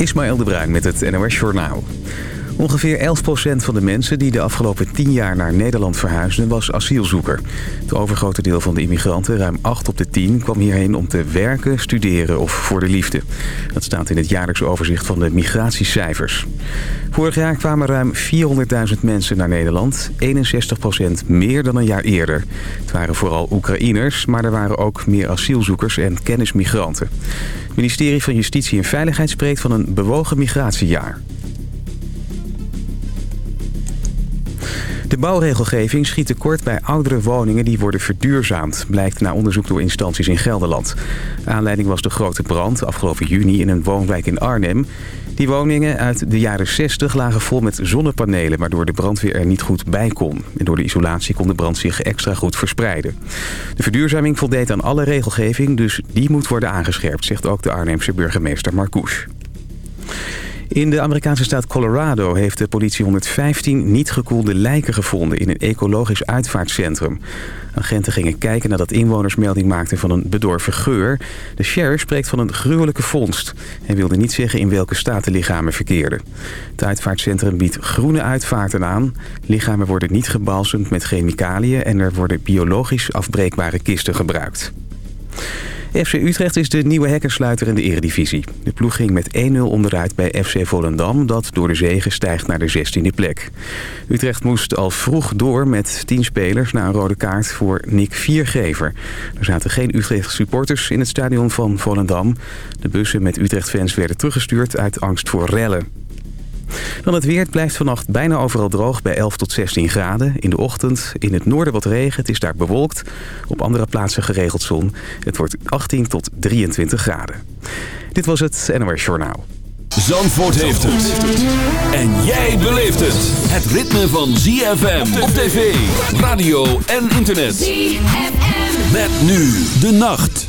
Ismaël de Bruin met het NOS Journaal. Ongeveer 11% van de mensen die de afgelopen 10 jaar naar Nederland verhuisden was asielzoeker. Het overgrote deel van de immigranten, ruim 8 op de 10, kwam hierheen om te werken, studeren of voor de liefde. Dat staat in het jaarlijks overzicht van de migratiecijfers. Vorig jaar kwamen ruim 400.000 mensen naar Nederland, 61% meer dan een jaar eerder. Het waren vooral Oekraïners, maar er waren ook meer asielzoekers en kennismigranten. Het ministerie van Justitie en Veiligheid spreekt van een bewogen migratiejaar. De bouwregelgeving schiet tekort bij oudere woningen die worden verduurzaamd, blijkt na onderzoek door instanties in Gelderland. Aanleiding was de grote brand afgelopen juni in een woonwijk in Arnhem. Die woningen uit de jaren 60 lagen vol met zonnepanelen, waardoor de brandweer er niet goed bij kon. En door de isolatie kon de brand zich extra goed verspreiden. De verduurzaming voldeed aan alle regelgeving, dus die moet worden aangescherpt, zegt ook de Arnhemse burgemeester Marcouche. In de Amerikaanse staat Colorado heeft de politie 115 niet gekoelde lijken gevonden in een ecologisch uitvaartcentrum. Agenten gingen kijken nadat inwoners melding maakten van een bedorven geur. De sheriff spreekt van een gruwelijke vondst en wilde niet zeggen in welke staat de lichamen verkeerden. Het uitvaartcentrum biedt groene uitvaarten aan. Lichamen worden niet gebalsemd met chemicaliën en er worden biologisch afbreekbare kisten gebruikt. FC Utrecht is de nieuwe hekkensluiter in de eredivisie. De ploeg ging met 1-0 onderuit bij FC Volendam... dat door de zegen stijgt naar de 16e plek. Utrecht moest al vroeg door met 10 spelers... na een rode kaart voor Nick Viergever. Er zaten geen Utrecht supporters in het stadion van Volendam. De bussen met Utrecht-fans werden teruggestuurd uit angst voor rellen. Dan het weer. Het blijft vannacht bijna overal droog bij 11 tot 16 graden. In de ochtend in het noorden wat regen. Het is daar bewolkt. Op andere plaatsen geregeld zon. Het wordt 18 tot 23 graden. Dit was het NOS Journaal. Zandvoort heeft het. En jij beleeft het. Het ritme van ZFM op tv, radio en internet. ZFM. Met nu de nacht.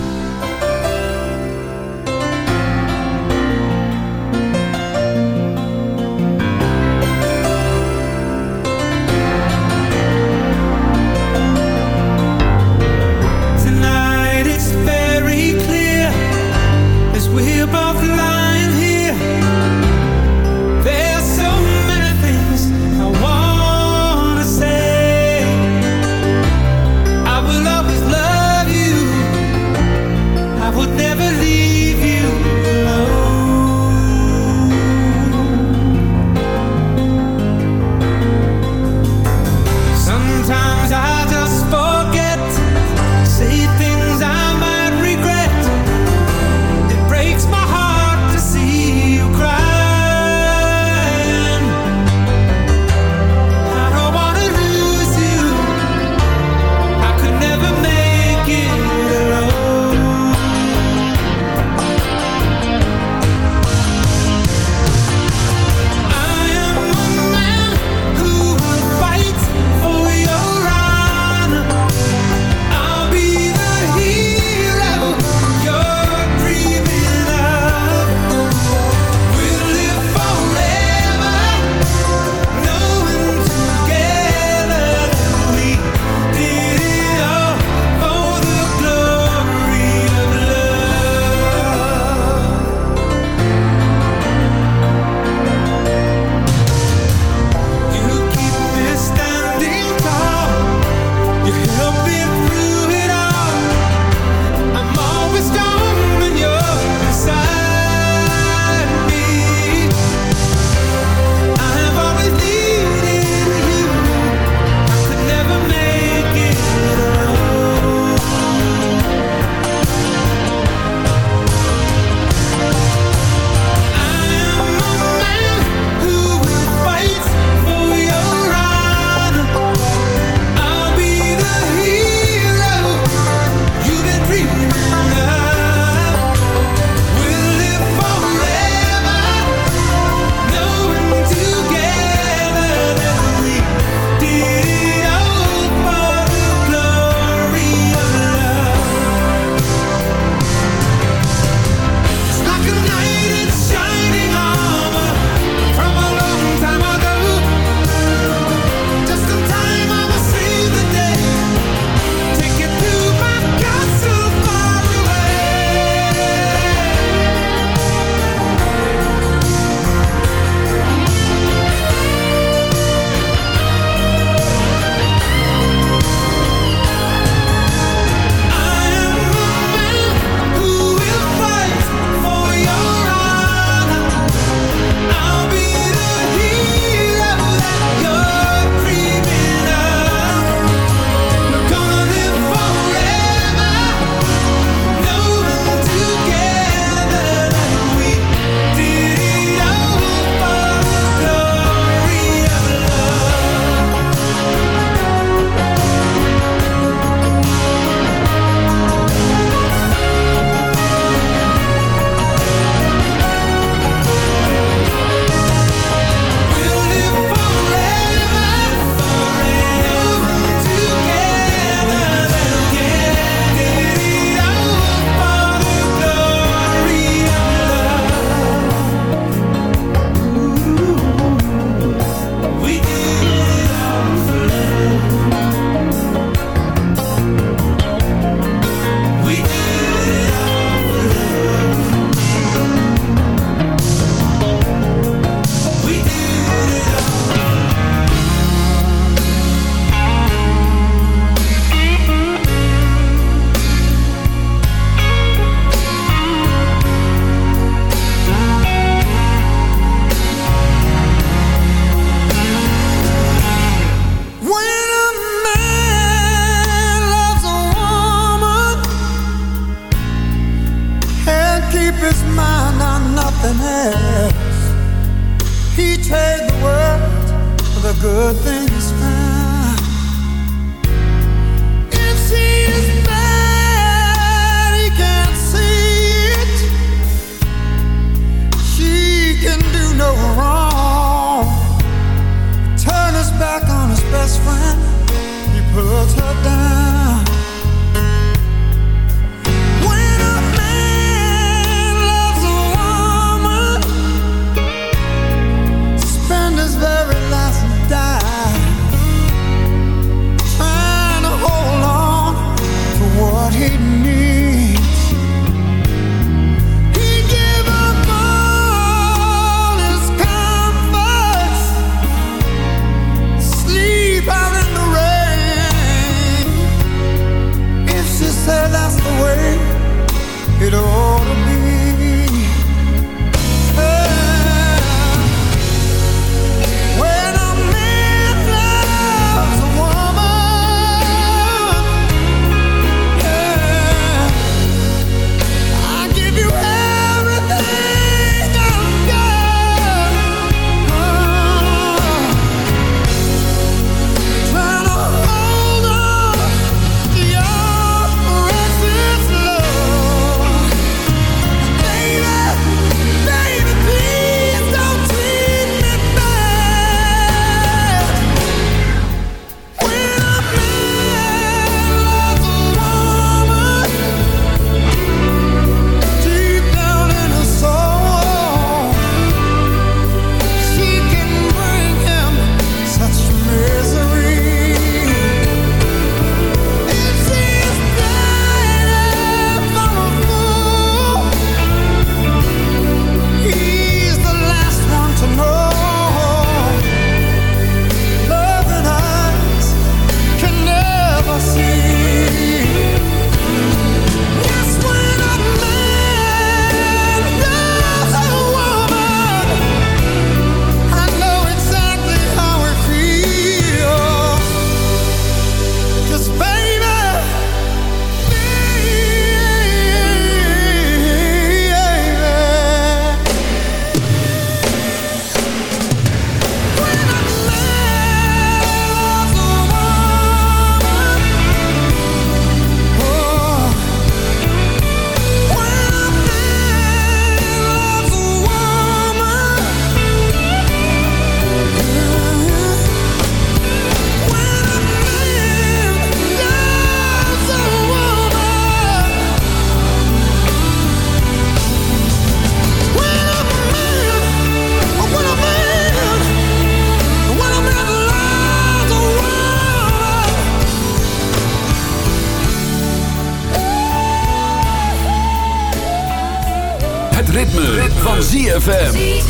ZFM.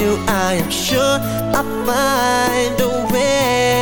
You I am sure I'll find a way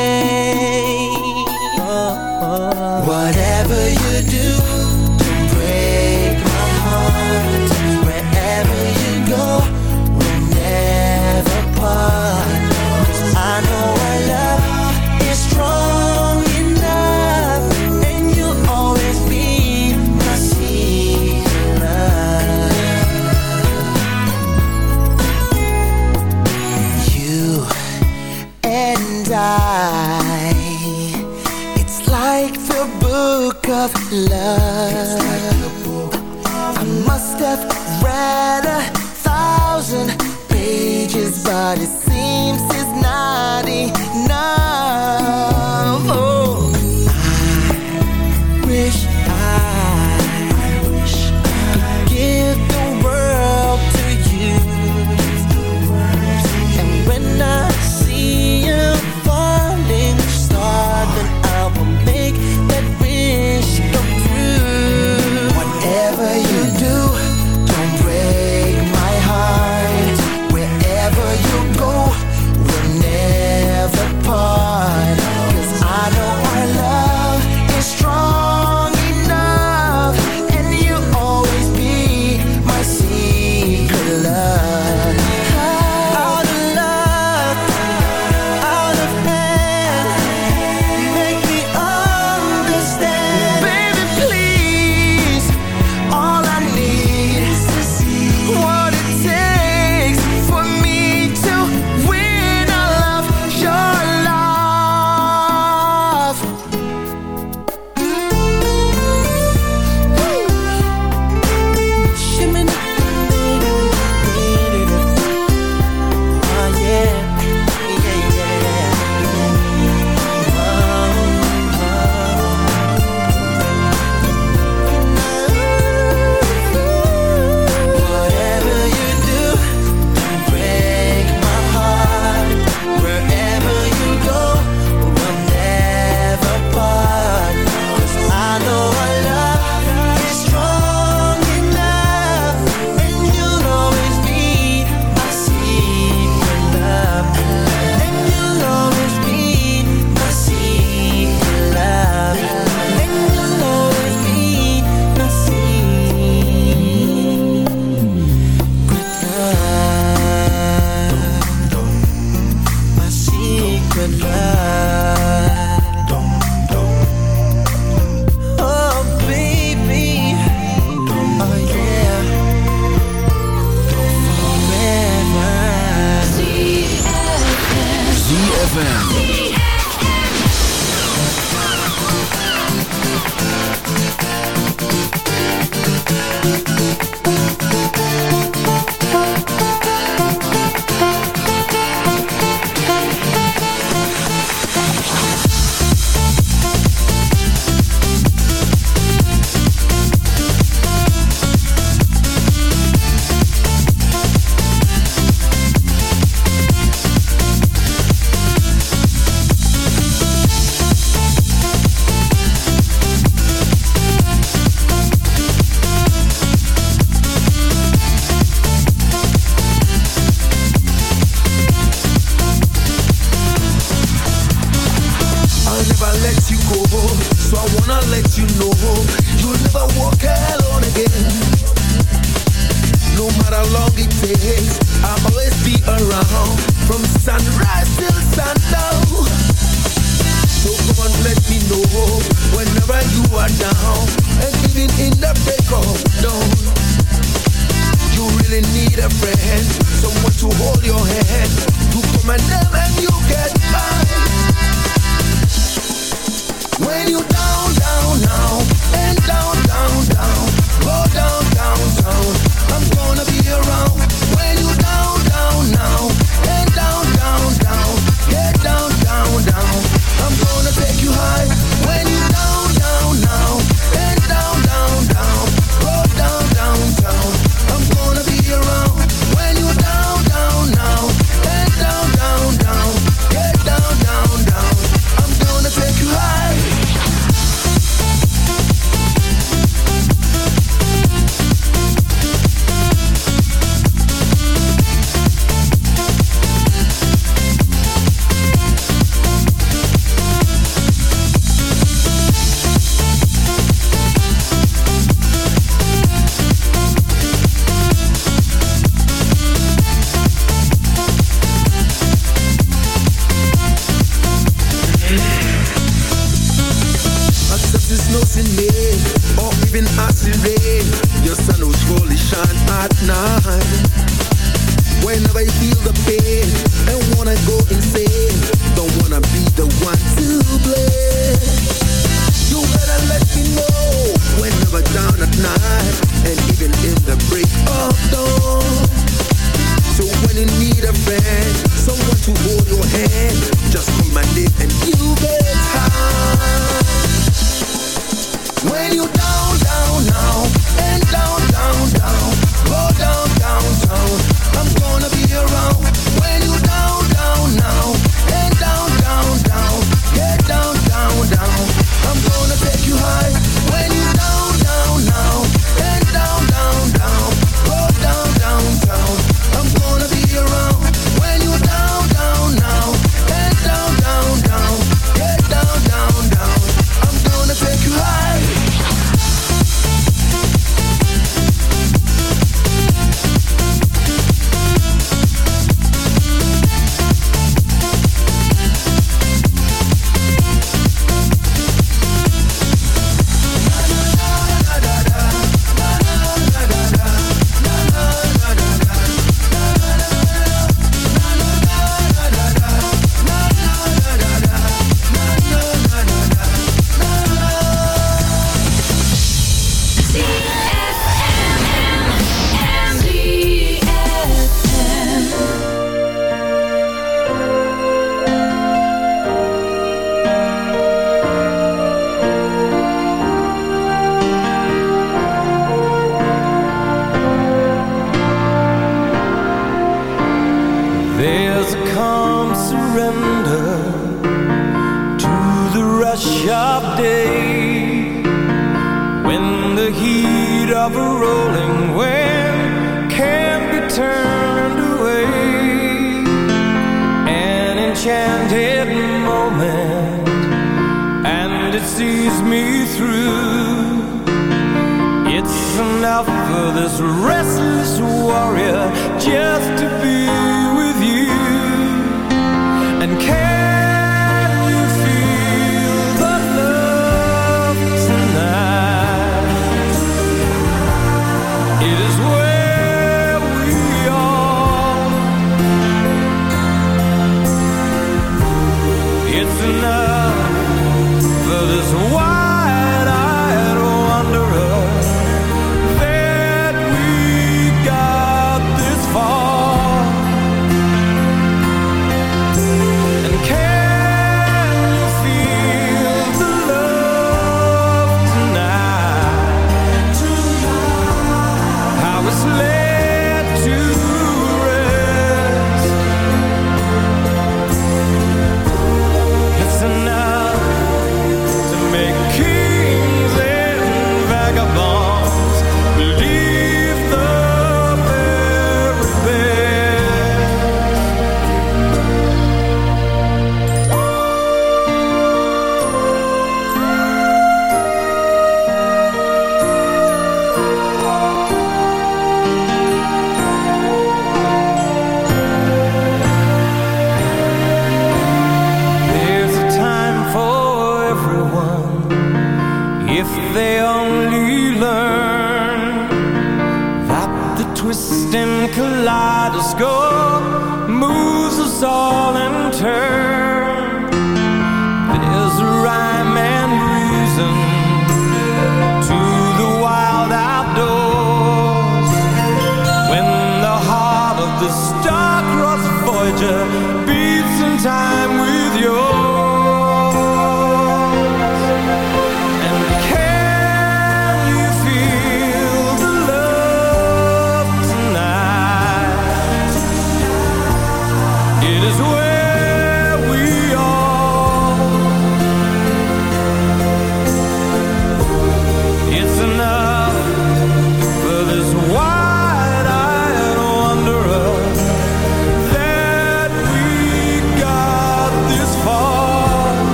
for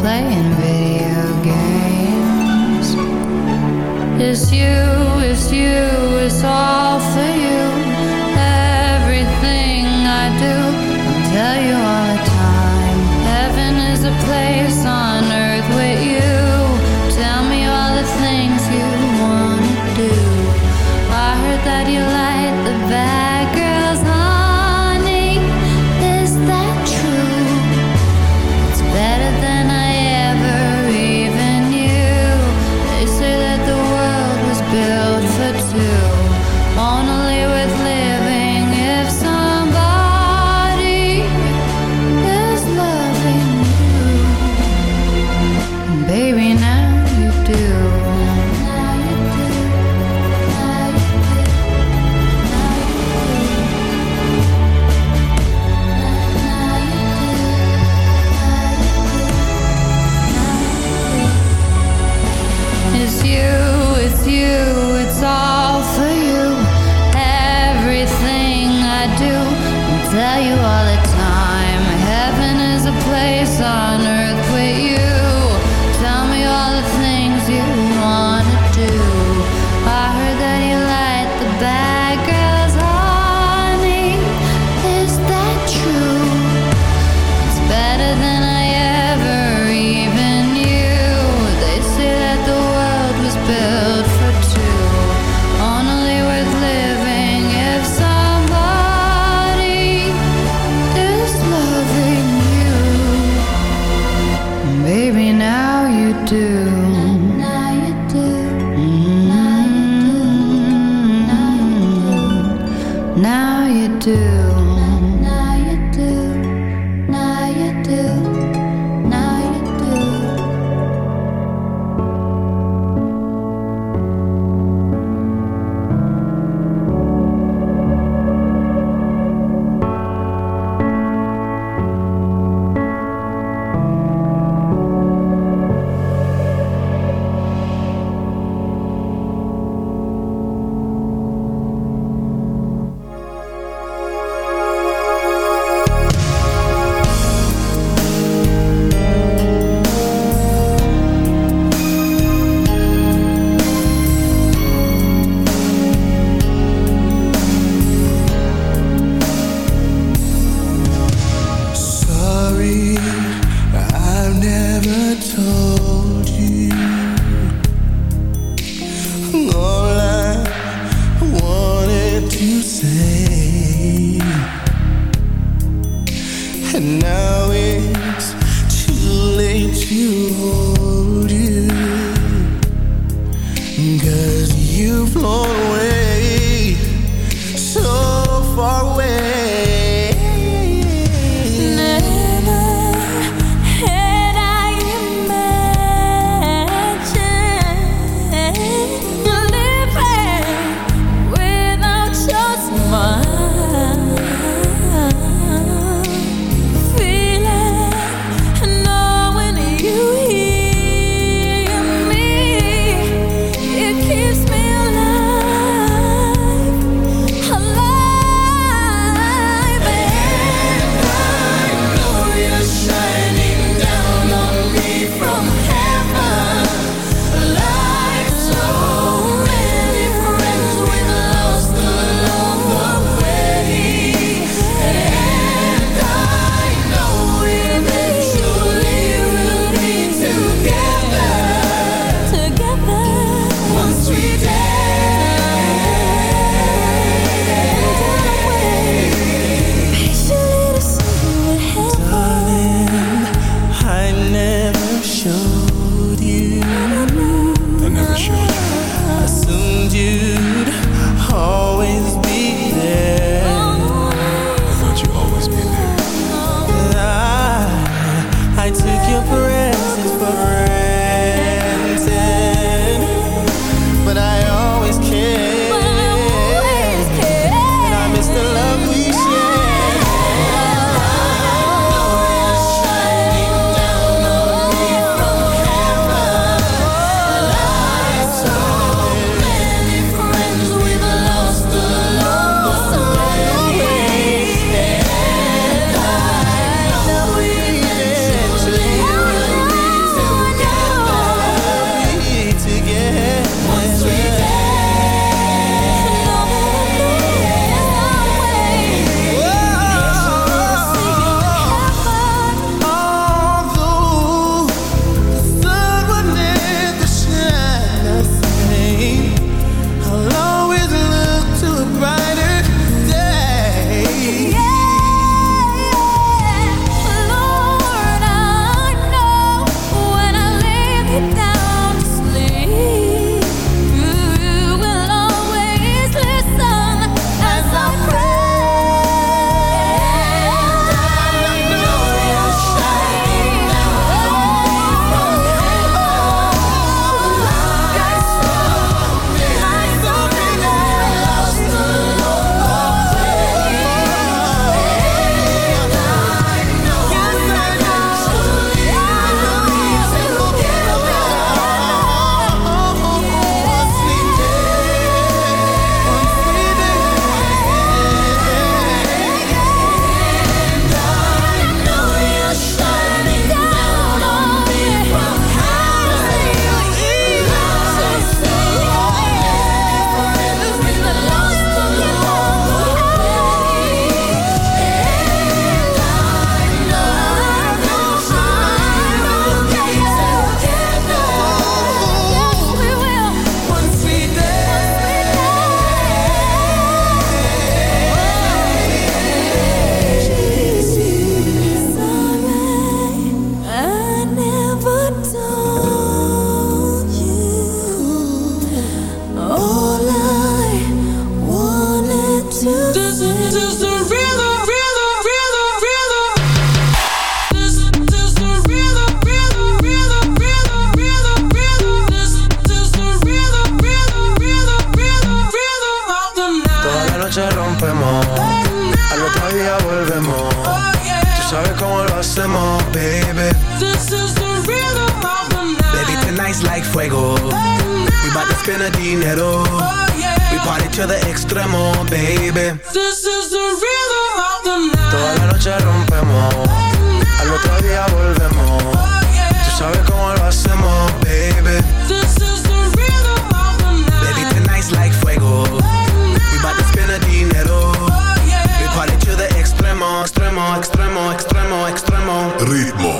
playing video games. It's you, it's you, it's all for you. Ritmo.